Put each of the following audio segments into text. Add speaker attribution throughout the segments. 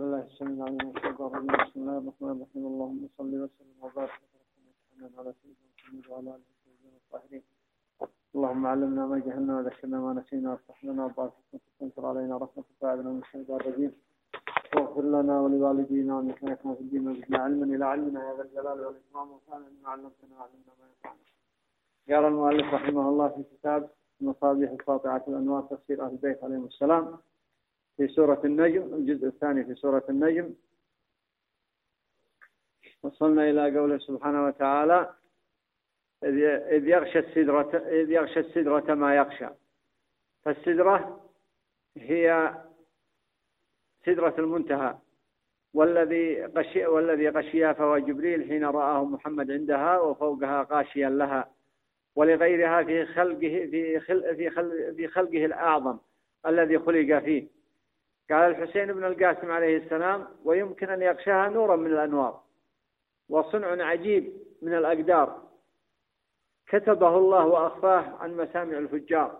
Speaker 1: بالله السميع العليم من الشيطان بسم الله الرحمن الرحيم اللهم صل وسلم وبارك على سيدنا محمد وعلى اله وصحبه الطاهرين اللهم علمنا ما جهلنا وذكرنا ما نسينا وافتح لنا وبارك تنكر علينا رحمتك وعدنا من الشيطان الرجيم واغفر لنا ولوالدينا ولشيخنا في الدين وزدنا علما إلى علمنا يا ذا الجلال والاكرام وفعلا ما علمتنا وعلمنا ما ينفعنا قال المؤلف رحمه الله في كتاب مصابيح الساطعة الأنوار تفسير أهل البيت عليهم السلام في سورة النجم الجزء الثاني في سورة النجم. وصلنا إلى قوله سبحانه وتعالى إذ يغشى السدرة إذ يغشى السدرة ما يغشى. فالسدرة هي سدرة المنتهى. والذي غشي والذي غشيها فهو جبريل حين رآه محمد عندها وفوقها غاشيا لها. ولغيرها في خلقه في في في خلقه الأعظم الذي خلق فيه. قال الحسين بن القاسم عليه السلام ويمكن أن يغشاها نورا من الأنوار وصنع عجيب من الأقدار. كتبه الله وأخفاه عن مسامع الفجار.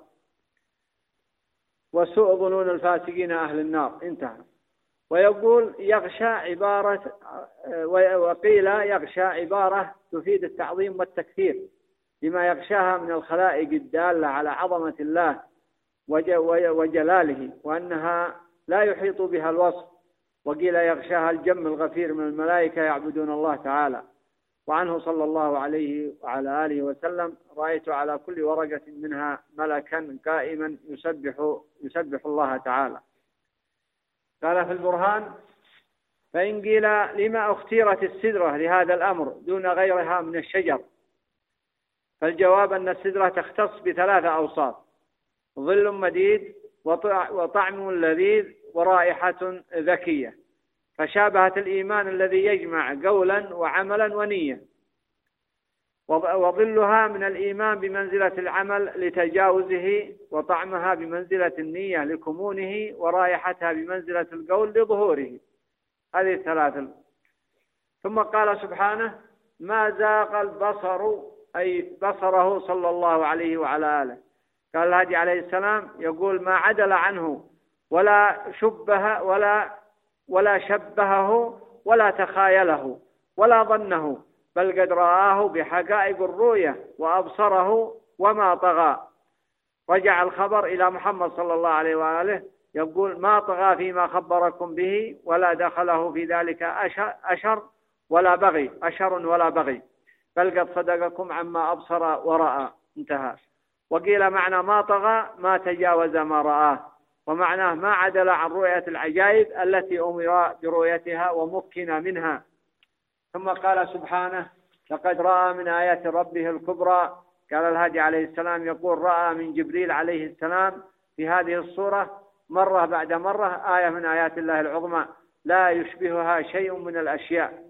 Speaker 1: وسوء ظنون الفاسقين أهل النار. انتهى. ويقول يغشى عبارة وقيل يغشى عبارة تفيد التعظيم والتكثير لما يغشاها من الخلائق الدالة على عظمة الله وجلاله وأنها لا يحيط بها الوصف وقيل يغشاها الجم الغفير من الملائكة يعبدون الله تعالى. وعنه صلى الله عليه وعلى آله وسلم رأيت على كل ورقة منها ملكا قائما يسبح يسبح الله تعالى. قال في البرهان فإن قيل لما اختيرت السدرة لهذا الأمر دون غيرها من الشجر فالجواب أن السدرة تختص بثلاثة أوصاف ظل مديد وطعم لذيذ ورائحة ذكية. فشابهت الإيمان الذي يجمع قولا وعملا ونية وظلها من الإيمان بمنزلة العمل لتجاوزه وطعمها بمنزلة النية لكمونه ورائحتها بمنزلة القول لظهوره. هذه الثلاثة. ثم قال سبحانه ما زاق البصر أي بصره صلى الله عليه وعلى آله. قال الهادي عليه السلام يقول ما عدل عنه ولا شبه ولا ولا شبهه ولا تخايله ولا ظنه بل قد رآه بحقائق الرؤية وأبصره وما طغى. رجع الخبر إلى محمد صلى الله عليه وآله يقول ما طغى فيما خبركم به ولا دخله في ذلك أشر ولا بغي أشر ولا بغي بل قد صدقكم عما أبصر ورأى. انتهى. وقيل معنى ما طغى ما تجاوز ما رآه. ومعناه ما عدل عن رؤية العجائب التي أمر برؤيتها ومكن منها. ثم قال سبحانه لقد رأى من آيات ربه الكبرى. قال الهادي عليه السلام يقول رأى من جبريل عليه السلام في هذه الصورة مرة بعد مرة آية من آيات الله العظمى لا يشبهها شيء من الأشياء.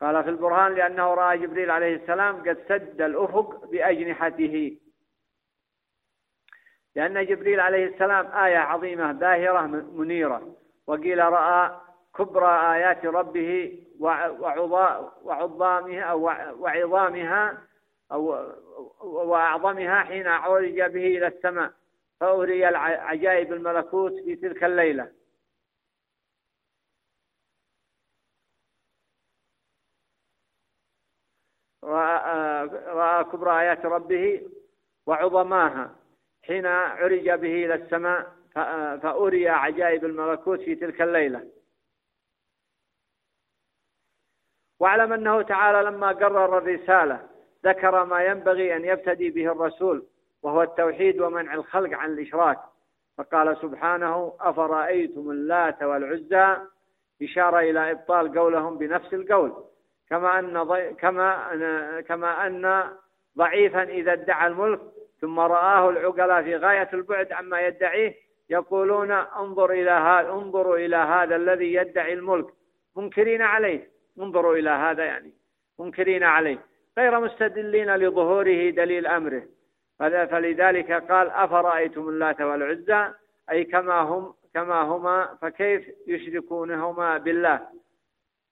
Speaker 1: قال في البرهان لأنه رأى جبريل عليه السلام قد سد الأفق بأجنحته. لأن جبريل عليه السلام آية عظيمة باهرة منيرة. وقيل رأى كبرى آيات ربه وعظامها أو وعظامها أو وأعظمها حين عرج به إلى السماء. فأري عجائب الملكوت في تلك الليلة. رأى كبرى آيات ربه وعظماها. حين عرج به إلى السماء فأري عجائب الملكوت في تلك الليلة. واعلم أنه تعالى لما قرر الرسالة ذكر ما ينبغي أن يبتدي به الرسول وهو التوحيد ومنع الخلق عن الإشراك. فقال سبحانه أفرأيتم اللات والعزى؟ إشارة إلى إبطال قولهم بنفس القول. كما أن ضي... كما أن... كما أن ضعيفا إذا ادعى الملك ثم رآه العقلاء في غاية البعد عما يدعيه يقولون انظر إلى هذا انظروا إلى هذا الذي يدعي الملك. منكرين عليه. انظروا إلى هذا يعني. منكرين عليه. غير مستدلين لظهوره دليل أمره. فلذلك قال أفرأيتم اللات والعزى؟ أي كما هم كما هما فكيف يشركونهما بالله؟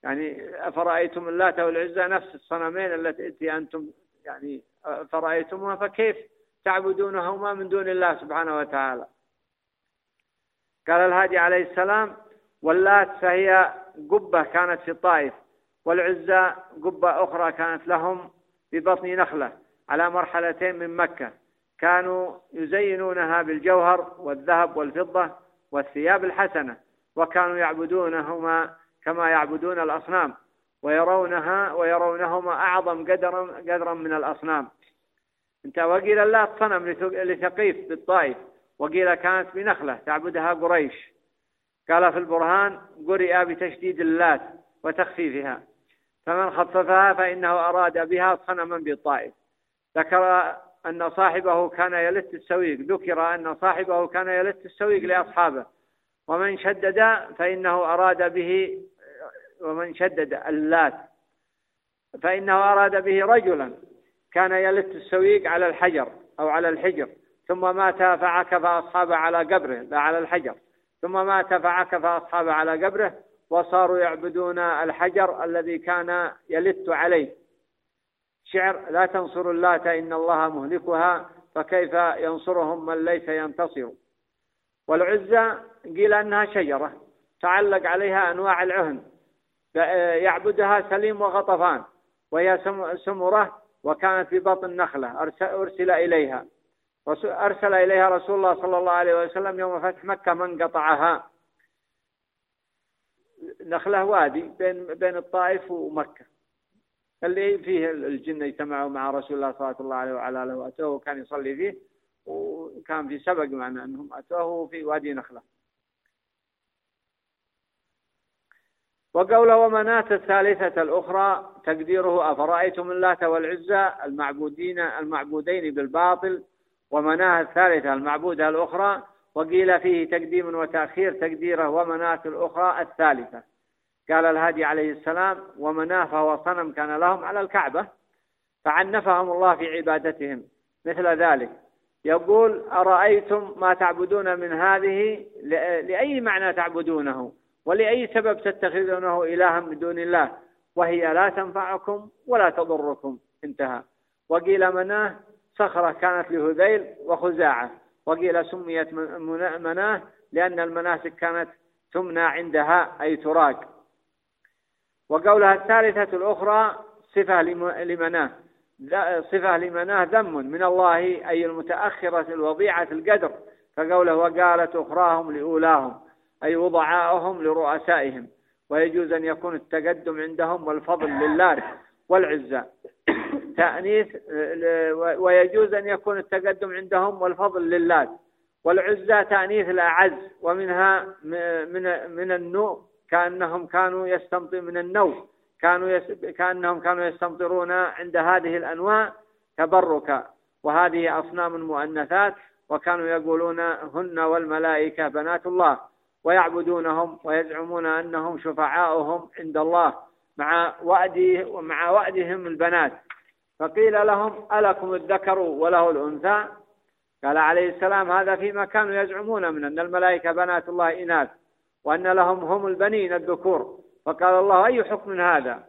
Speaker 1: يعني أفرأيتم اللات والعزى؟ نفس الصنمين التي أنتم يعني فرأيتموها فكيف تعبدونهما من دون الله سبحانه وتعالى. قال الهادي عليه السلام واللات فهي قبة كانت في الطائف والعزى قبة أخرى كانت لهم ببطن نخلة على مرحلتين من مكة. كانوا يزينونها بالجوهر والذهب والفضة والثياب الحسنة وكانوا يعبدونهما كما يعبدون الأصنام ويرونها ويرونهما أعظم قدرا قدرا من الأصنام. انت وقيل اللات صنم لثقيف بالطائف وقيل كانت بنخلة تعبدها قريش. قال في البرهان قرئ بتشديد اللات وتخفيفها. فمن خففها فإنه أراد بها صنما بالطائف. ذكر أن صاحبه كان يلت السويق. ذكر أن صاحبه كان يلت السويق لأصحابه. ومن شدد فإنه أراد به ومن شدد اللات. فإنه أراد به رجلا. كان يلت السويق على الحجر أو على الحجر ثم مات فعكف أصحابه على قبره لا على الحجر. ثم مات فعكف أصحابه على قبره وصاروا يعبدون الحجر الذي كان يلت عليه. شعر لا تنصروا اللات إن الله مهلكها فكيف ينصرهم من ليس ينتصر؟ والعزى قيل أنها شجرة تعلق عليها أنواع العهن يعبدها سليم وغطفان وهي سمرة وكانت في بطن نخلة أرسل إليها. أرسل إليها رسول الله صلى الله عليه وسلم يوم فتح مكة من قطعها. نخلة وادي بين بين الطائف ومكة. اللي فيه الجن اجتمعوا مع رسول الله صلى الله عليه وعلى آله وأتوه وكان يصلي فيه وكان في سبق معنا أنهم أتوه في وادي نخلة. وقوله ومناة الثالثة الأخرى تقديره أفرأيتم اللات والعزى المعبودين المعبودين بالباطل ومناة الثالثة المعبودة الأخرى وقيل فيه تقديم وتأخير تقديره ومناة الأخرى الثالثة. قال الهادي عليه السلام ومناة فهو صنم كان لهم على الكعبة فعنفهم الله في عبادتهم. مثل ذلك. يقول أرأيتم ما تعبدون من هذه؟ لأي معنى تعبدونه؟ ولأي سبب تتخذونه إلها من دون الله وهي لا تنفعكم ولا تضركم. انتهى. وقيل مناه صخرة كانت لهذيل وخزاعة. وقيل سميت مناه لأن المناسك كانت تمنى عندها أي تراك. وقولها الثالثة الأخرى صفة لمناه. صفة لمناه ذم من الله أي المتأخرة الوضيعة القدر. فقوله وقالت أخراهم لأولاهم. أي وضعاءهم لرؤسائهم ويجوز أن يكون التقدم عندهم والفضل لله والعزة. تأنيث ويجوز أن يكون التقدم عندهم والفضل لله والعزة تأنيث الأعز ومنها من من النوء كأنهم كانوا يستمطر من النوم كانوا يس... كأنهم كانوا يستمطرون عند هذه الأنواع تبركا. وهذه أصنام مؤنثات وكانوا يقولون هن والملائكة بنات الله. ويعبدونهم ويزعمون أنهم شفعاؤهم عند الله مع وعده ومع وعدهم البنات. فقيل لهم ألكم الذكر وله الأنثى؟ قال عليه السلام هذا فيما كانوا يزعمون من أن الملائكة بنات الله إناث وأن لهم هم البنين الذكور. فقال الله أي حكم هذا؟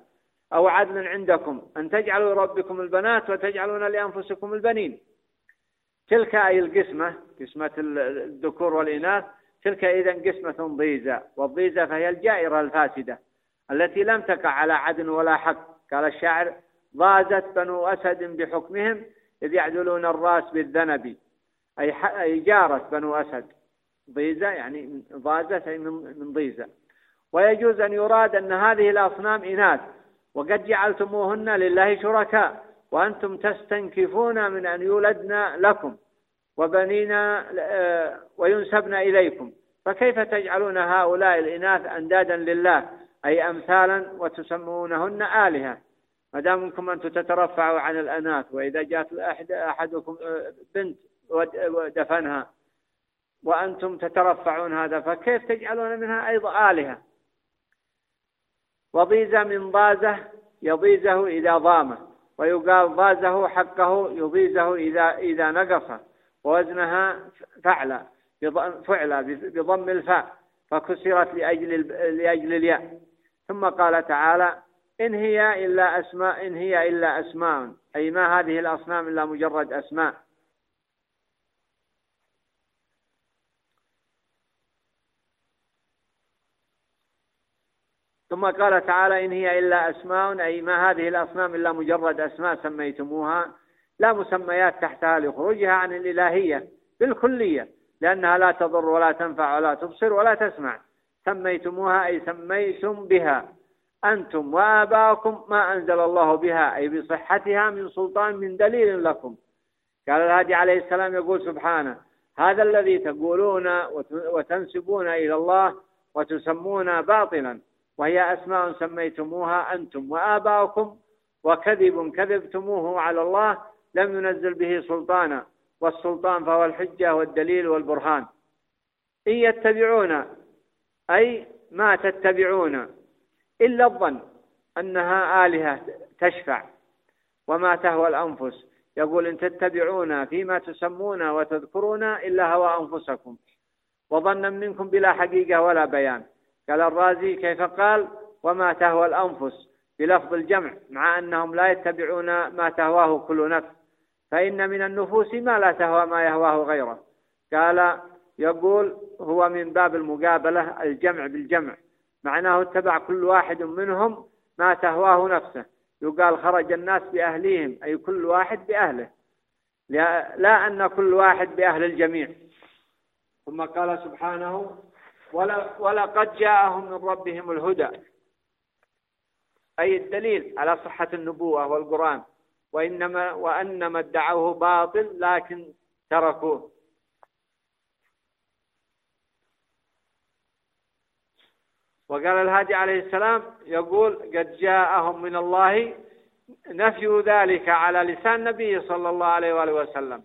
Speaker 1: أو عدل عندكم أن تجعلوا ربكم البنات وتجعلون لأنفسكم البنين. تلك أي القسمة قسمة الذكور والإناث. تلك إذا قسمة ضيزة والضيزة فهي الجائرة الفاسدة التي لم تقع على عدل ولا حق. قال الشاعر ضازت بنو أسد بحكمهم إذ يعدلون الرأس بالذنب. أي جارت بنو أسد. ضيزة يعني ضازة أي من ضيزة ويجوز أن يراد أن هذه الأصنام إناث وقد جعلتموهن لله شركاء وأنتم تستنكفون من أن يولدن لكم. وبنينا آه، وينسبن إليكم. فكيف تجعلون هؤلاء الإناث أندادا لله؟ أي أمثالا وتسمونهن آلهة. ما دام منكم أنتم تترفعوا عن الأناث وإذا جاءت أحدكم آه، بنت ودفنها وأنتم تترفعون هذا فكيف تجعلون منها أيضا آلهة؟ وضيزة من ضازة يضيزه إذا ضامه ويقال ضازه حقه يضيزه إذا إذا نقص ووزنها فعلى فعلى بضم الفاء فكسرت لأجل لأجل الياء. ثم قال تعالى إن هي إلا أسماء إن هي إلا أسماء. أي ما هذه الأصنام إلا مجرد أسماء. ثم قال تعالى إن هي إلا أسماء. أي ما هذه الأصنام إلا مجرد أسماء سميتموها. لا مسميات تحتها لخروجها عن الإلهية بالكلية لأنها لا تضر ولا تنفع ولا تبصر ولا تسمع. سميتموها أي سميتم بها. أنتم وآباؤكم ما أنزل الله بها أي بصحتها من سلطان من دليل لكم. قال الهادي عليه السلام يقول سبحانه هذا الذي تقولون وتنسبون إلى الله وتسمون باطلا وهي أسماء سميتموها أنتم وآباؤكم وكذب كذبتموه على الله لم ينزل به سلطانا والسلطان فهو الحجة والدليل والبرهان. إن يتبعون أي ما تتبعون إلا الظن أنها آلهة تشفع وما تهوى الأنفس. يقول إن تتبعون فيما تسمون وتذكرون إلا هوى أنفسكم وظنا منكم بلا حقيقة ولا بيان. قال الرازي كيف قال؟ وما تهوى الأنفس بلفظ الجمع مع أنهم لا يتبعون ما تهواه كل نفس. فإن من النفوس ما لا تهوى ما يهواه غيره. قال يقول هو من باب المقابلة الجمع بالجمع. معناه اتبع كل واحد منهم ما تهواه نفسه. يقال خرج الناس بأهليهم أي كل واحد بأهله. لا أن كل واحد بأهل الجميع. ثم قال سبحانه ولقد جاءهم من ربهم الهدى. أي الدليل على صحة النبوة والقرآن. وإنما وأنما ادعوه باطل لكن تركوه. وقال الهادي عليه السلام يقول قد جاءهم من الله نفي ذلك على لسان النبي صلى الله عليه وآله وسلم.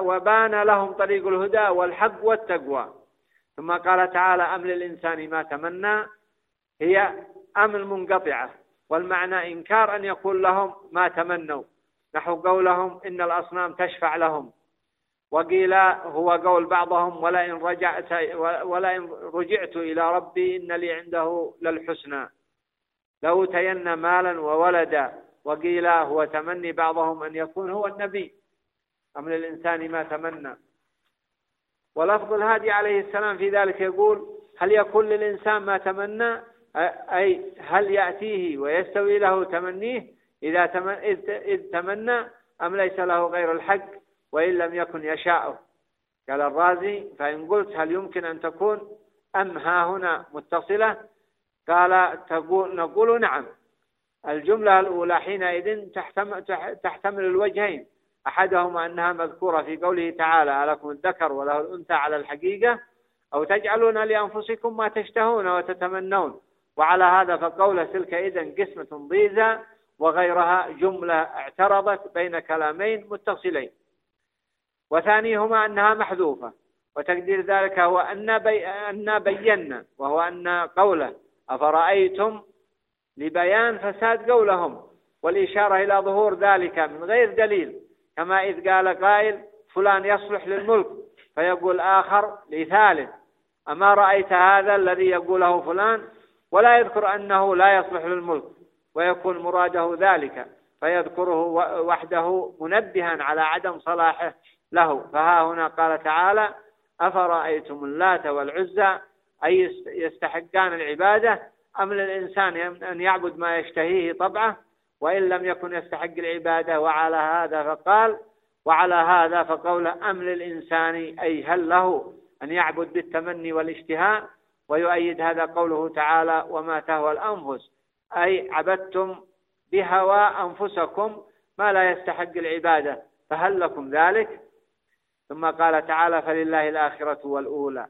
Speaker 1: وبان لهم طريق الهدى والحق والتقوى. ثم قال تعالى أم للإنسان ما تمنى هي أم المنقطعة والمعنى إنكار أن يقول لهم ما تمنوا. نحو قولهم إن الأصنام تشفع لهم. وقيل هو قول بعضهم ولئن رجعت ولئن رجعت إلى ربي إن لي عنده للحسنى. لأوتين مالا وولدا. وقيل هو تمني بعضهم أن يكون هو النبي. أم للإنسان ما تمنى. ولفظ الهادي عليه السلام في ذلك يقول هل يكون للإنسان ما تمنى؟ أي هل يأتيه ويستوي له تمنيه؟ إذا إذ تمنى أم ليس له غير الحق وإن لم يكن يشاءه؟ قال الرازي فإن قلت هل يمكن أن تكون أم ها هنا متصلة؟ قال تقول نقول نعم. الجملة الأولى حينئذ تحتمل, تحتمل الوجهين. أحدهما أنها مذكورة في قوله تعالى ألكم الذكر وله الأنثى على الحقيقة؟ أو تجعلون لأنفسكم ما تشتهون وتتمنون؟ وعلى هذا فقول تلك إذن قسمة ضيزة وغيرها جملة اعترضت بين كلامين متصلين. وثانيهما أنها محذوفة وتقدير ذلك هو أن, بي أن بينا وهو أن قوله أفرأيتم لبيان فساد قولهم والإشارة إلى ظهور ذلك من غير دليل كما إذ قال قائل فلان يصلح للملك فيقول آخر لثالث أما رأيت هذا الذي يقوله فلان ولا يذكر أنه لا يصلح للملك ويكون مراده ذلك فيذكره وحده منبها على عدم صلاحه له. فها هنا قال تعالى أفرأيتم اللات والعزى؟ أي يستحقان العبادة؟ أم للإنسان أن يعبد ما يشتهيه طبعه؟ وإن لم يكن يستحق العبادة وعلى هذا فقال وعلى هذا فقول أم للإنسان أي هل له أن يعبد بالتمني والاشتهاء؟ ويؤيد هذا قوله تعالى وما تهوى الأنفس أي عبدتم بهوى أنفسكم ما لا يستحق العبادة فهل لكم ذلك؟ ثم قال تعالى فلله الآخرة والأولى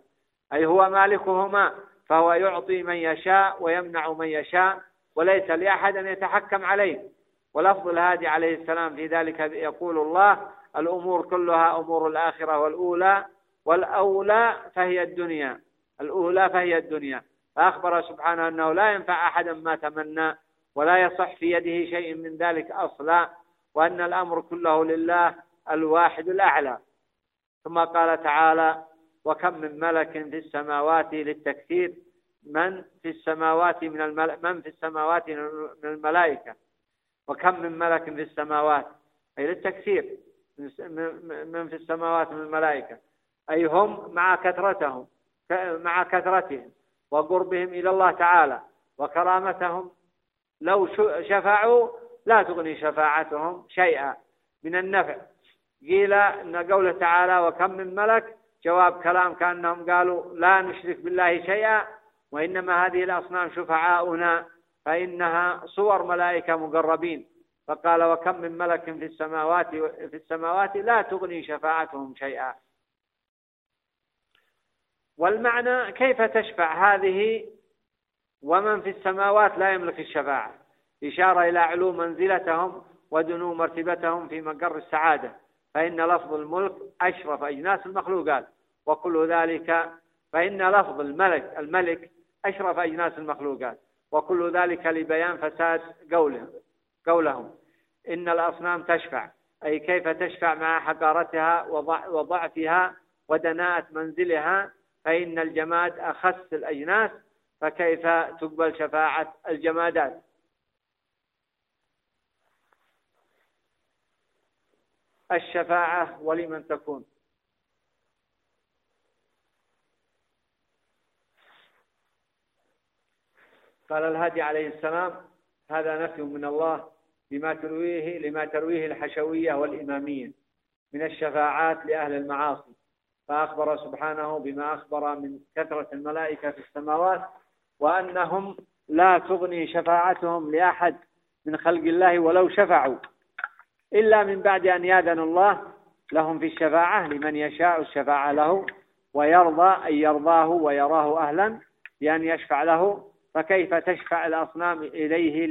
Speaker 1: أي هو مالكهما فهو يعطي من يشاء ويمنع من يشاء وليس لأحد أن يتحكم عليه. ولفظ الهادي عليه السلام في ذلك يقول الله الأمور كلها أمور الآخرة والأولى والأولى فهي الدنيا. الأولى فهي الدنيا. فأخبر سبحانه أنه لا ينفع أحدا ما تمنى ولا يصح في يده شيء من ذلك أصلا وأن الأمر كله لله الواحد الأعلى. ثم قال تعالى وكم من ملك في السماوات للتكثير من في السماوات من المل... من في السماوات من الملائكة؟ وكم من ملك في السماوات؟ أي للتكثير من في السماوات من الملائكة. أي هم مع كثرتهم. مع كثرتهم وقربهم إلى الله تعالى وكرامتهم لو شفعوا لا تغني شفاعتهم شيئا من النفع. قيل إن قوله تعالى وكم من ملك؟ جواب كلام كأنهم قالوا لا نشرك بالله شيئا وإنما هذه الأصنام شفعاؤنا فإنها صور ملائكة مقربين. فقال وكم من ملك في السماوات في السماوات لا تغني شفاعتهم شيئا. والمعنى كيف تشفع هذه؟ ومن في السماوات لا يملك الشفاعة. إشارة إلى علو منزلتهم ودنو مرتبتهم في مقر السعادة. فإن لفظ الملك أشرف أجناس المخلوقات. وكل ذلك فإن لفظ الملك الملك أشرف أجناس المخلوقات. وكل ذلك لبيان فساد قوله قولهم. إن الأصنام تشفع. أي كيف تشفع مع حقارتها وضعفها ودناءة منزلها فإن الجماد أخس الأجناس فكيف تقبل شفاعة الجمادات؟ الشفاعة ولمن تكون. قال الهادي عليه السلام هذا نفي من الله لما ترويه لما ترويه الحشوية والإمامية من الشفاعات لأهل المعاصي. فأخبر سبحانه بما أخبر من كثرة الملائكة في السماوات وأنهم لا تغني شفاعتهم لأحد من خلق الله ولو شفعوا. إلا من بعد أن يأذن الله لهم في الشفاعة لمن يشاء الشفاعة له ويرضى أن يرضاه ويراه أهلا بأن يشفع له. فكيف تشفع الأصنام إليه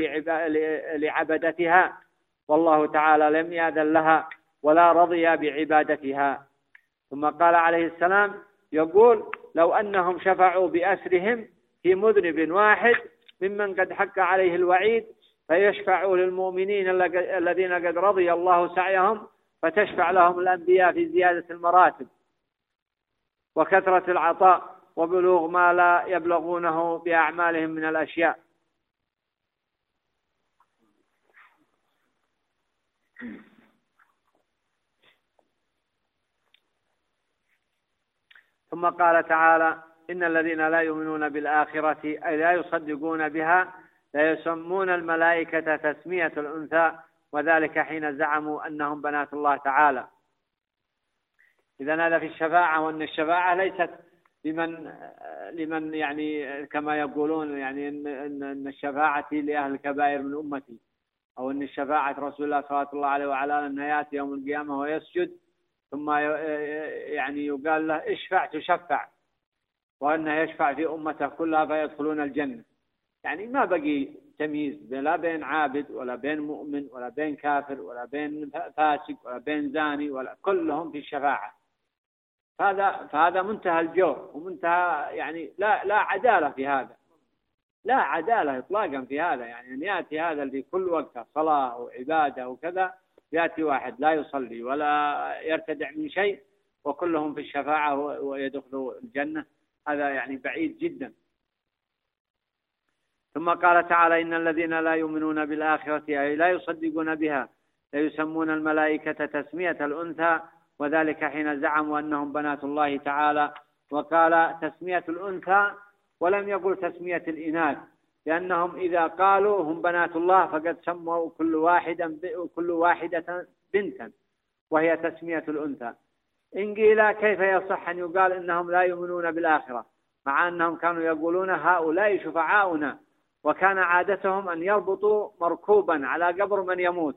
Speaker 1: لعبدتها؟ والله تعالى لم يأذن لها ولا رضي بعبادتها. ثم قال عليه السلام يقول لو أنهم شفعوا بأسرهم في مذنب واحد ممن قد حق عليه الوعيد فيشفعوا للمؤمنين الذين قد رضي الله سعيهم فتشفع لهم الأنبياء في زيادة المراتب. وكثرة العطاء وبلوغ ما لا يبلغونه بأعمالهم من الأشياء. ثم قال تعالى إن الذين لا يؤمنون بالآخرة أي لا يصدقون بها لا يسمون الملائكة تسمية الأنثى وذلك حين زعموا أنهم بنات الله تعالى. إذا هذا في الشفاعة وأن الشفاعة ليست لمن لمن يعني كما يقولون يعني إن إن الشفاعة لأهل الكبائر من أمتي أو إن الشفاعة رسول الله صلى الله عليه وعلى آله انه يأتي يوم القيامة ويسجد ثم يعني يقال له اشفع تشفع وأنه يشفع في أمته كلها فيدخلون الجنة. يعني ما بقي تمييز لا بين عابد ولا بين مؤمن ولا بين كافر ولا بين فاسق ولا بين زاني ولا كلهم في الشفاعة. هذا فهذا منتهى الجور ومنتهى يعني لا لا عدالة في هذا. لا عدالة إطلاقا في هذا. يعني أن يأتي هذا في كل وقت صلاة وعبادة وكذا يأتي واحد لا يصلي ولا يرتدع من شيء وكلهم في الشفاعة ويدخلوا الجنة. هذا يعني بعيد جدا. ثم قال تعالى إن الذين لا يؤمنون بالآخرة أي لا يصدقون بها ليسمون الملائكة تسمية الأنثى. وذلك حين زعموا أنهم بنات الله تعالى. وقال تسمية الأنثى ولم يقل تسمية الإناث. لأنهم إذا قالوا هم بنات الله فقد سموا كل واحدا كل واحدة بنتا وهي تسمية الأنثى. إن قيل كيف يصح أن يقال إنهم لا يؤمنون بالآخرة مع أنهم كانوا يقولون هؤلاء شفعاؤنا وكان عادتهم أن يربطوا مركوبا على قبر من يموت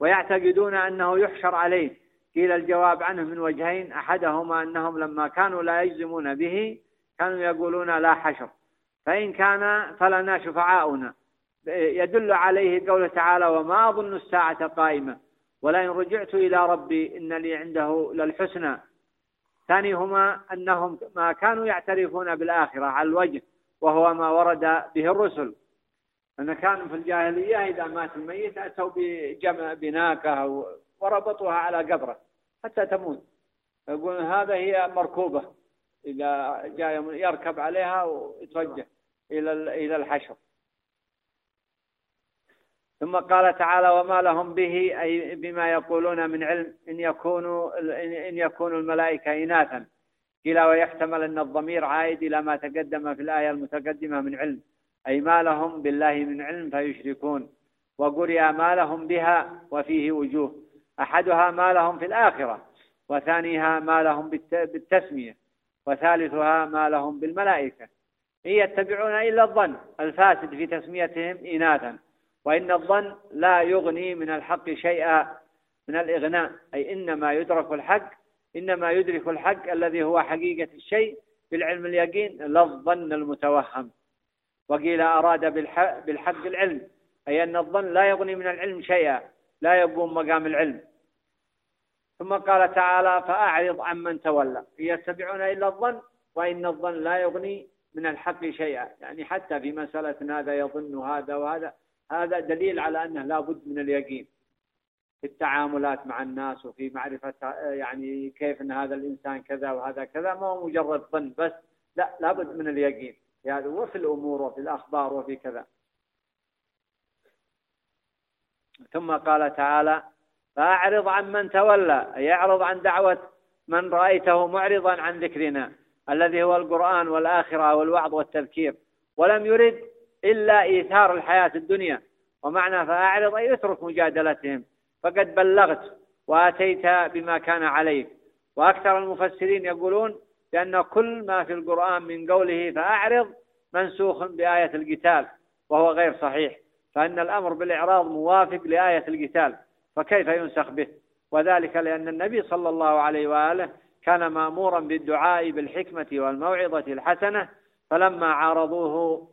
Speaker 1: ويعتقدون أنه يحشر عليه. قيل الجواب عنه من وجهين أحدهما أنهم لما كانوا لا يجزمون به كانوا يقولون لا حشر. فإن كان فلنا شفعاؤنا يدل عليه قوله تعالى وما أظن الساعة قائمة. ولئن رجعت إلى ربي إن لي عنده للحسنى. ثانيهما أنهم ما كانوا يعترفون بالآخرة على الوجه وهو ما ورد به الرسل. أن كانوا في الجاهلية إذا مات الميت أتوا بجمع بناكة وربطوها على قبره حتى تموت. يقول هذا هي مركوبة. إذا جاء يركب عليها ويتوجه إلى إلى الحشر. ثم قال تعالى وما لهم به أي بما يقولون من علم إن يكونوا إن يكونوا الملائكة إناثا. قيل ويحتمل أن الضمير عائد إلى ما تقدم في الآية المتقدمة من علم. أي ما لهم بالله من علم فيشركون. وقرئ ما لهم بها وفيه وجوه. أحدها ما لهم في الآخرة وثانيها ما لهم بالتسمية. وثالثها ما لهم بالملائكة. إن يتبعون إلا الظن الفاسد في تسميتهم إناثا. وإن الظن لا يغني من الحق شيئا من الإغناء. أي إنما يدرك الحق إنما يدرك الحق الذي هو حقيقة الشيء بالعلم اليقين لا الظن المتوهم. وقيل أراد بالحق, بالحق العلم أي أن الظن لا يغني من العلم شيئا لا يقوم مقام العلم. ثم قال تعالى فأعرض عمن تولى. يتبعون إلا الظن وإن الظن لا يغني من الحق شيئا. يعني حتى في مسألة هذا يظن هذا وهذا هذا دليل على أنه لا بد من اليقين في التعاملات مع الناس وفي معرفة يعني كيف أن هذا الإنسان كذا وهذا كذا. ما هو مجرد ظن بس لا لابد من اليقين في هذا وفي الأمور وفي الأخبار وفي كذا. ثم قال تعالى فأعرض عن من تولى يعرض عن دعوة من رأيته معرضا عن ذكرنا. الذي هو القرآن والآخرة والوعظ والتذكير ولم يرد إلا إيثار الحياة الدنيا. ومعنى فأعرض أي أترك مجادلتهم. فقد بلغت وآتيت بما كان عليك وأكثر المفسرين يقولون بأن كل ما في القرآن من قوله فأعرض منسوخ بآية القتال وهو غير صحيح. فإن الأمر بالإعراض موافق لآية القتال فكيف ينسخ به؟ وذلك لأن النبي صلى الله عليه وآله كان مامورا بالدعاء بالحكمة والموعظة الحسنة فلما عارضوه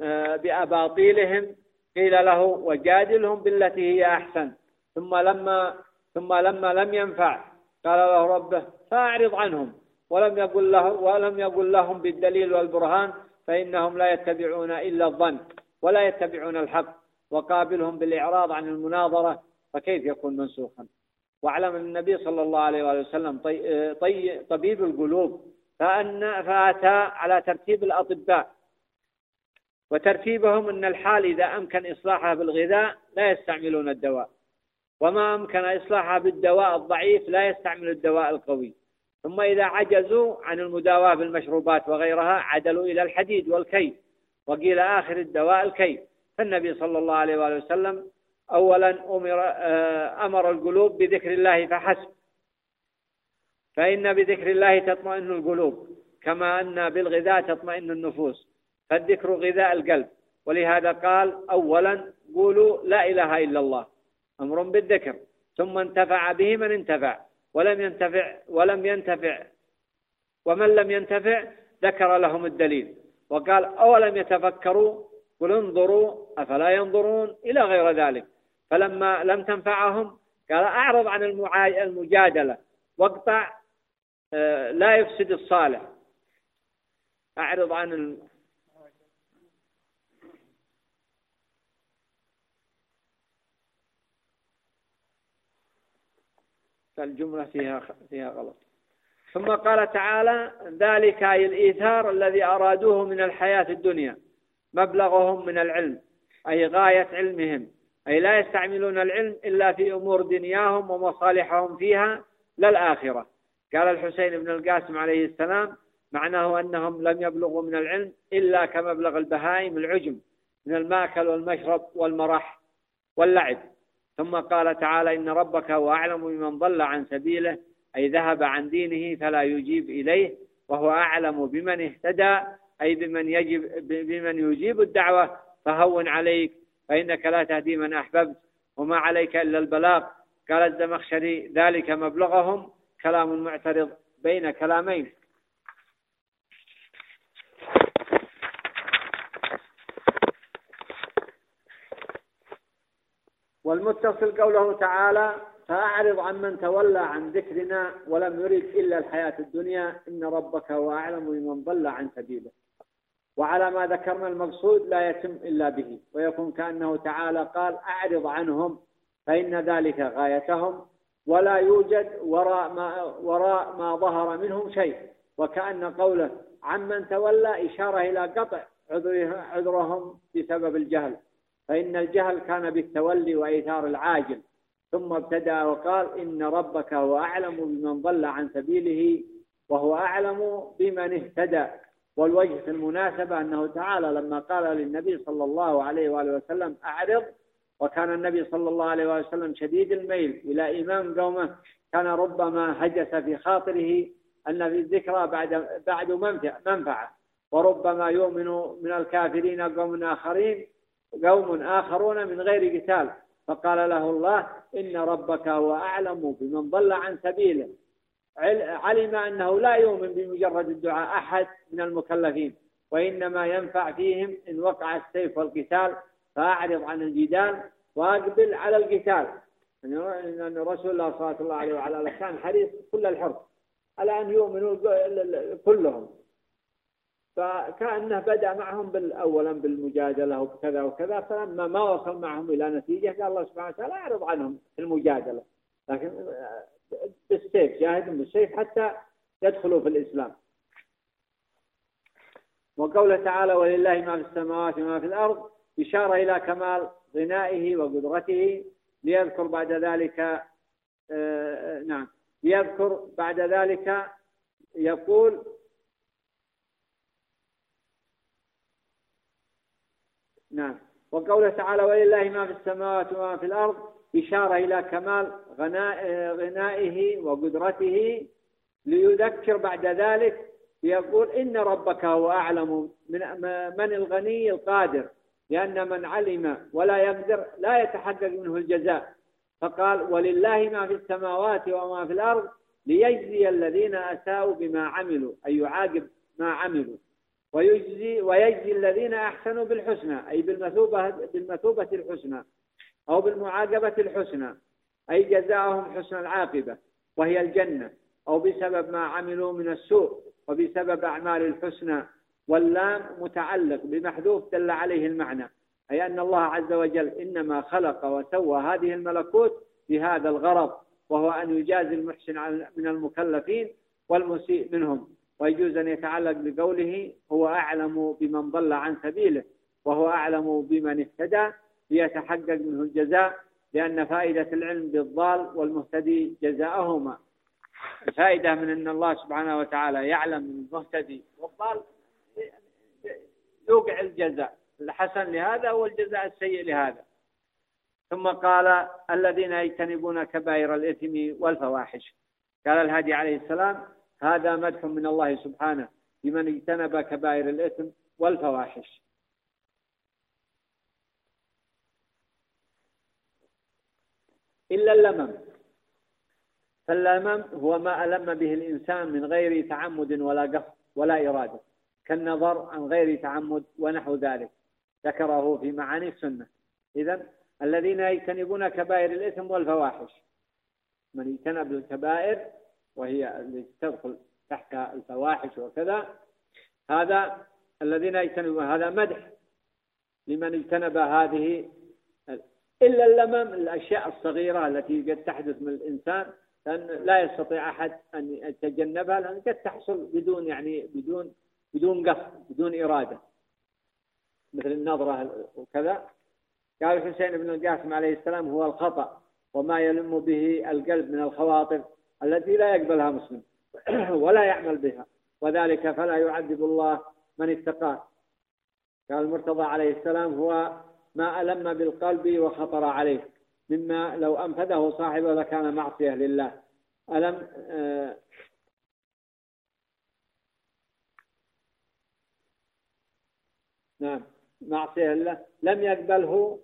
Speaker 1: آه، بأباطيلهم قيل له وجادلهم بالتي هي أحسن. ثم لما ثم لما لم ينفع قال له ربه فأعرض عنهم. ولم يقل له ولم يقل لهم بالدليل والبرهان فإنهم لا يتبعون إلا الظن ولا يتبعون الحق وقابلهم بالإعراض عن المناظرة فكيف يكون منسوخا؟ واعلم أن النبي صلى الله عليه وآله وسلم طي طي طبيب القلوب فأن فأتى على ترتيب الأطباء. وترتيبهم أن الحال إذا أمكن إصلاحها بالغذاء لا يستعملون الدواء. وما أمكن إصلاحها بالدواء الضعيف لا يستعمل الدواء القوي. ثم إذا عجزوا عن المداواة بالمشروبات وغيرها عدلوا إلى الحديد والكي وقيل آخر الدواء الكي فالنبي صلى الله عليه وآله وسلم أولا أمر, آه، أمر القلوب بذكر الله فحسب. فإن بذكر الله تطمئن القلوب كما أن بالغذاء تطمئن النفوس. فالذكر غذاء القلب. ولهذا قال أولا قولوا لا إله إلا الله أمر بالذكر. ثم انتفع به من انتفع. ولم ينتفع ولم ينتفع. ومن لم ينتفع ذكر لهم الدليل. وقال أولم يتفكروا؟ قل انظروا أفلا ينظرون؟ إلى غير ذلك. فلما لم تنفعهم قال أعرض عن المجادلة. واقطع آه، لا يفسد الصالح. أعرض عن فالجملة فيها فيها غلط. ثم قال تعالى ذلك أي الإيثار الذي أرادوه من الحياة الدنيا مبلغهم من العلم أي غاية علمهم. أي لا يستعملون العلم إلا في أمور دنياهم ومصالحهم فيها لا الآخرة قال الحسين بن القاسم عليه السلام معناه أنهم لم يبلغوا من العلم إلا كمبلغ البهائم العجم من الماكل والمشرب والمرح واللعب. ثم قال تعالى إن ربك هو أعلم بمن ضل عن سبيله أي ذهب عن دينه فلا يجيب إليه وهو أعلم بمن اهتدى أي بمن يجب بمن يجيب الدعوة فهون عليك فإنك لا تهدي من أحببت وما عليك إلا البلاغ. قال الزمخشري ذلك مبلغهم كلام معترض بين كلامين. والمتصل قوله تعالى فأعرض عن من تولى عن ذكرنا ولم يرد إلا الحياة الدنيا. إن ربك هو أعلم بمن ضل عن سبيله. وعلى ما ذكرنا المقصود لا يتم إلا به ويكون كأنه تعالى قال أعرض عنهم فإن ذلك غايتهم ولا يوجد وراء ما, وراء ما ظهر منهم شيء وكأن قوله عمن تولى إشارة إلى قطع عذرهم بسبب الجهل فإن الجهل كان بالتولي وإيثار العاجل ثم ابتدأ وقال إن ربك هو أعلم بمن ضل عن سبيله وهو أعلم بمن اهتدى. والوجه في المناسبة أنه تعالى لما قال للنبي صلى الله عليه وآله وسلم أعرض وكان النبي صلى الله عليه وآله وسلم شديد الميل إلى إمام قومه كان ربما هجس في خاطره أن في الذكرى بعد بعد منفعة وربما يؤمن من الكافرين قوم آخرين قوم آخرون من غير قتال. فقال له الله إن ربك هو أعلم بمن ضل عن سبيله. علم أنه لا يؤمن بمجرد الدعاء أحد من المكلفين وإنما ينفع فيهم إن وقع السيف والقتال فأعرض عن الجدال وأقبل على القتال. أن رسول الله صلى الله عليه وعلى آله كان حريص كل الحرص على أن يؤمنوا كلهم. فكأنه بدأ معهم أولا بالمجادلة وكذا وكذا فلما ما وصل معهم إلى نتيجة قال الله سبحانه وتعالى أعرض عنهم في المجادلة. لكن بالسيف جاهد بالسيف حتى يدخلوا في الإسلام. وقوله تعالى ولله ما في السماوات وما في الأرض إشارة إلى كمال غنائه وقدرته ليذكر بعد ذلك آه, آه، نعم ليذكر بعد ذلك يقول نعم وقوله تعالى ولله ما في السماوات وما في الأرض إشارة إلى كمال غنائه وقدرته ليذكر بعد ذلك يقول إن ربك هو أعلم من من الغني القادر لأن من علم ولا يقدر لا يتحقق منه الجزاء. فقال ولله ما في السماوات وما في الأرض ليجزي الذين أساءوا بما عملوا. أي يعاقب ما عملوا. ويجزي ويجزي الذين أحسنوا بالحسنى أي بالمثوبة بالمثوبة الحسنى أو بالمعاقبة الحسنى أي جزاءهم حسن العاقبة وهي الجنة أو بسبب ما عملوا من السوء. وبسبب أعمال الحسنى واللام متعلق بمحذوف دل عليه المعنى أي أن الله عز وجل إنما خلق وسوى هذه الملكوت بهذا الغرض وهو أن يجازي المحسن من المكلفين والمسيء منهم ويجوز أن يتعلق بقوله هو أعلم بمن ضل عن سبيله وهو أعلم بمن اهتدى ليتحقق منه الجزاء لأن فائدة العلم بالضال والمهتدي جزاءهما الفائدة من أن الله سبحانه وتعالى يعلم المهتدي. والضال يوقع الجزاء. الحسن لهذا والجزاء السيء لهذا. ثم قال الذين يجتنبون كبائر الإثم والفواحش. قال الهادي عليه السلام هذا مدح من الله سبحانه لمن اجتنب كبائر الإثم والفواحش. إلا اللمم. فاللمم هو ما ألم به الإنسان من غير تعمد ولا قصد ولا إرادة كالنظر عن غير تعمد ونحو ذلك. ذكره في معاني السنة. إذا الذين يجتنبون كبائر الإثم والفواحش من يجتنب الكبائر وهي التي تدخل تحت الفواحش وكذا هذا الذين يجتنبون هذا مدح لمن اجتنب هذه إلا اللمم الأشياء الصغيرة التي قد تحدث من الإنسان لأن لا يستطيع أحد أن يتجنبها لأن قد تحصل بدون يعني بدون بدون قصد بدون إرادة. مثل النظرة وكذا. قال الحسين بن القاسم عليه السلام هو الخطأ وما يلم به القلب من الخواطر التي لا يقبلها مسلم ولا يعمل بها وذلك فلا يعذب الله من اتقاه. قال المرتضى عليه السلام هو ما ألم بالقلب وخطر عليه. مما لو أنفذه صاحبه لكان معصية لله. ألم آه نعم معصية لله. لم يقبله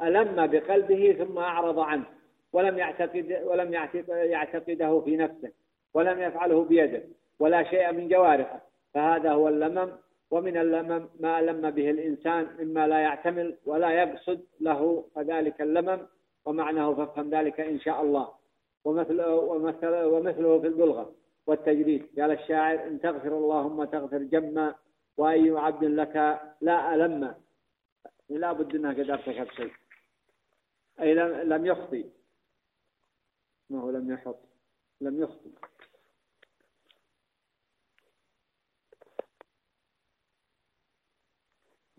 Speaker 1: ألم بقلبه ثم أعرض عنه ولم يعتقد ولم يعتقده في نفسه ولم يفعله بيده ولا شيء من جوارحه. فهذا هو اللمم ومن اللمم ما لم به الإنسان مما لا يعتمل ولا يقصد له فذلك اللمم ومعناه فافهم ذلك إن شاء الله. ومثل ومثل ومثله في البلغة والتجريد. قال الشاعر إن تغفر اللهم تغفر جما وأي عبد لك لا ألم. لا بد أنها قد ارتكب شيء. أي لم يخطي. ما هو لم يحط؟ لم يخطي.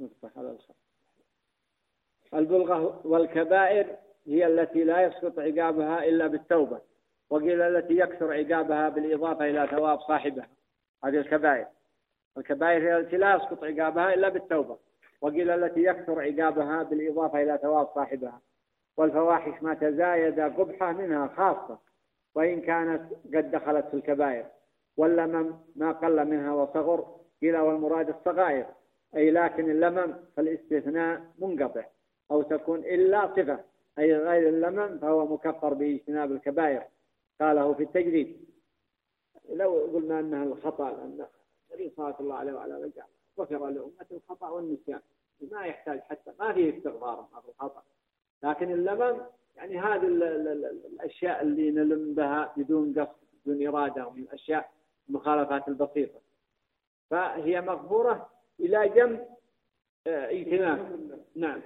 Speaker 1: نصبح على الخط البلغة والكبائر هي التي لا يسقط عقابها إلا بالتوبة وقيل التي يكثر عقابها بالإضافة إلى ثواب صاحبها. هذه الكبائر. الكبائر التي لا يسقط عقابها إلا بالتوبة وقيل التي يكثر عقابها بالإضافة إلى ثواب صاحبها. والفواحش ما تزايد قبحة منها خاصة وإن كانت قد دخلت في الكبائر واللمم ما قل منها وصغر قيل والمراد الصغائر. أي لكن اللمم فالاستثناء منقطع أو تكون إلا صفة أي غير اللمم فهو مكفر باجتناب الكبائر. قاله في التجريد لو قلنا أنها الخطأ لأن النبي صلى الله عليه وعلى آله غفر لأمة الخطأ والنسيان. ما يحتاج حتى ما فيه استغفار في الخطأ. لكن اللمم يعني هذه الأشياء اللي نلم بها بدون قصد بدون إرادة ومن الأشياء المخالفات البسيطة. فهي مغفورة إلى جنب. آه، اجتناب نعم.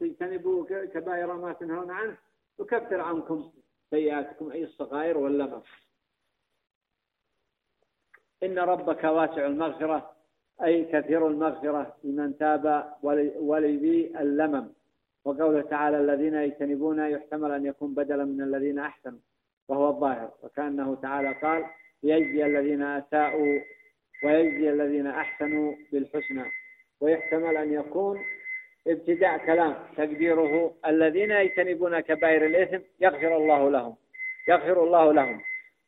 Speaker 1: تجتنبوا كبائر ما تنهون عنه يكفر عنكم سيئاتكم أي الصغائر واللمم إن ربك واسع المغفرة أي كثير المغفرة لمن تاب ولذي اللمم. وقوله تعالى الذين يجتنبون يحتمل أن يكون بدلا من الذين أحسنوا وهو الظاهر. وكأنه تعالى قال يجزي الذين أساءوا ويجزي الذين أحسنوا بالحسنى. ويحتمل أن يكون ابتداء كلام تقديره الذين يجتنبون كبائر الإثم يغفر الله لهم. يغفر الله لهم.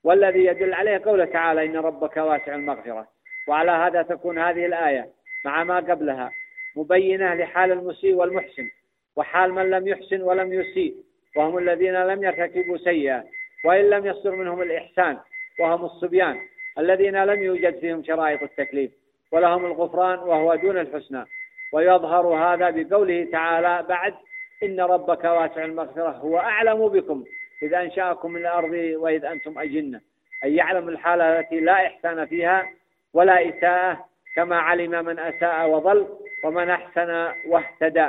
Speaker 1: والذي يدل عليه قوله تعالى إن ربك واسع المغفرة. وعلى هذا تكون هذه الآية مع ما قبلها مبينة لحال المسيء والمحسن. وحال من لم يحسن ولم يسيء. وهم الذين لم يرتكبوا سيئة. وإن لم يصدر منهم الإحسان. وهم الصبيان. الذين لم يوجد فيهم شرائط التكليف ولهم الغفران وهو دون الحسنى. ويظهر هذا بقوله تعالى بعد إن ربك واسع المغفرة هو أعلم بكم إذا أنشأكم من الأرض وإذ أنتم أجنة. أي يعلم الحالة التي لا إحسان فيها ولا إساءة كما علم من أساء وضل ومن أحسن واهتدى.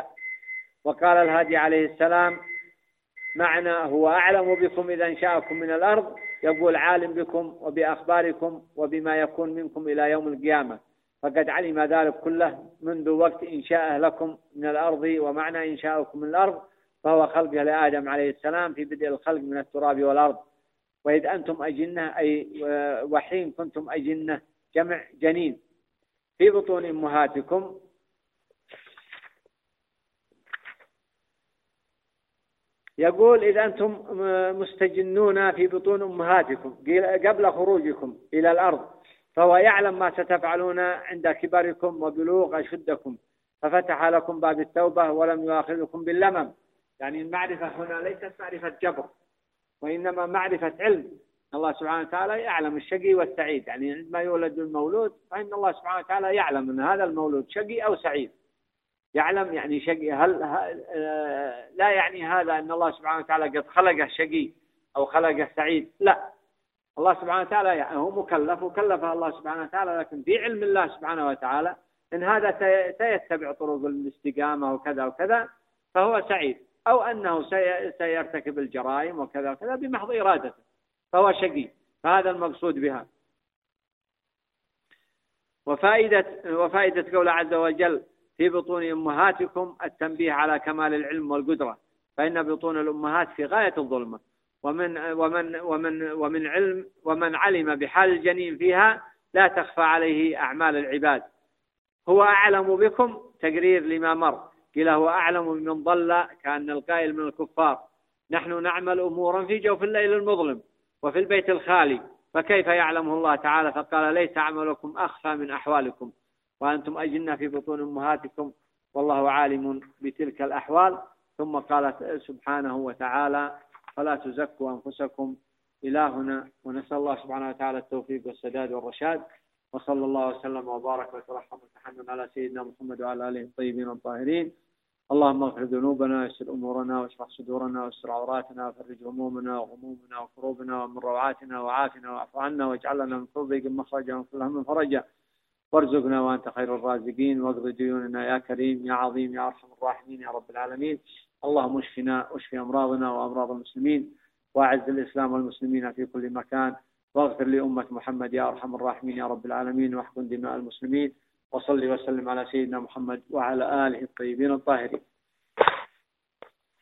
Speaker 1: وقال الهادي عليه السلام معنى هو أعلم بكم إذا أنشأكم من الأرض يقول عالم بكم وبأخباركم وبما يكون منكم إلى يوم القيامة. فقد علم ذلك كله منذ وقت إنشاءه لكم من الأرض ومعنى إنشاءكم من الأرض فهو خلقه لآدم عليه السلام في بدء الخلق من التراب والأرض. وإذ أنتم أجنة أي وحين كنتم أجنة جمع جنين. في بطون أمهاتكم يقول إذا أنتم مستجنون في بطون أمهاتكم قبل خروجكم إلى الأرض فهو يعلم ما ستفعلون عند كبركم وبلوغ أشدكم ففتح لكم باب التوبة ولم يؤاخذكم باللمم. يعني المعرفة هنا ليست معرفة جبر وإنما معرفة علم. الله سبحانه وتعالى يعلم الشقي والسعيد. يعني عندما يولد المولود فإن الله سبحانه وتعالى يعلم أن هذا المولود شقي أو سعيد. يعلم يعني شقي. هل آه، لا يعني هذا أن الله سبحانه وتعالى قد خلقه شقي أو خلقه سعيد. لا. الله سبحانه وتعالى يعني هو مكلف وكلفه الله سبحانه وتعالى لكن في علم الله سبحانه وتعالى إن هذا سيتبع طرق الاستقامة وكذا وكذا فهو سعيد. أو أنه سيرتكب الجرائم وكذا وكذا بمحض إرادته فهو شقي. فهذا المقصود بها. وفائدة وفائدة قول عز وجل في بطون أمهاتكم التنبيه على كمال العلم والقدرة فإن بطون الأمهات في غاية الظلمة. ومن ومن ومن ومن علم ومن علم بحال الجنين فيها لا تخفى عليه أعمال العباد. هو أعلم بكم تقرير لما مر قيل هو أعلم من ضل كأن القائل من الكفار. نحن نعمل أمورا في جوف الليل المظلم وفي البيت الخالي فكيف يعلمه الله تعالى؟ فقال ليس عملكم أخفى من أحوالكم. وأنتم أجنة في بطون أمهاتكم والله عالم بتلك الأحوال. ثم قال سبحانه وتعالى فلا تزكوا أنفسكم إلهنا ونسأل الله سبحانه وتعالى التوفيق والسداد والرشاد. وصلى الله وسلم وبارك وترحم وتحنن على سيدنا محمد وعلى آله الطيبين الطاهرين. اللهم اغفر ذنوبنا ويسر أمورنا واشرح صدورنا واستر عوراتنا وفرج همومنا وغمومنا وكروبنا ومن روعاتنا وعافنا واعف عنا واجعل لنا من كل ضيق مخرجا ومن كل هم فرجا وارزقنا وأنت خير الرازقين واقض ديوننا يا كريم يا عظيم يا أرحم الراحمين يا رب العالمين. اللهم اشفنا واشف أمراضنا وأمراض المسلمين وأعز الإسلام والمسلمين في كل مكان واغفر لأمة محمد يا أرحم الراحمين يا رب العالمين واحقن دماء المسلمين وصل وسلم على سيدنا محمد وعلى آله الطيبين الطاهرين.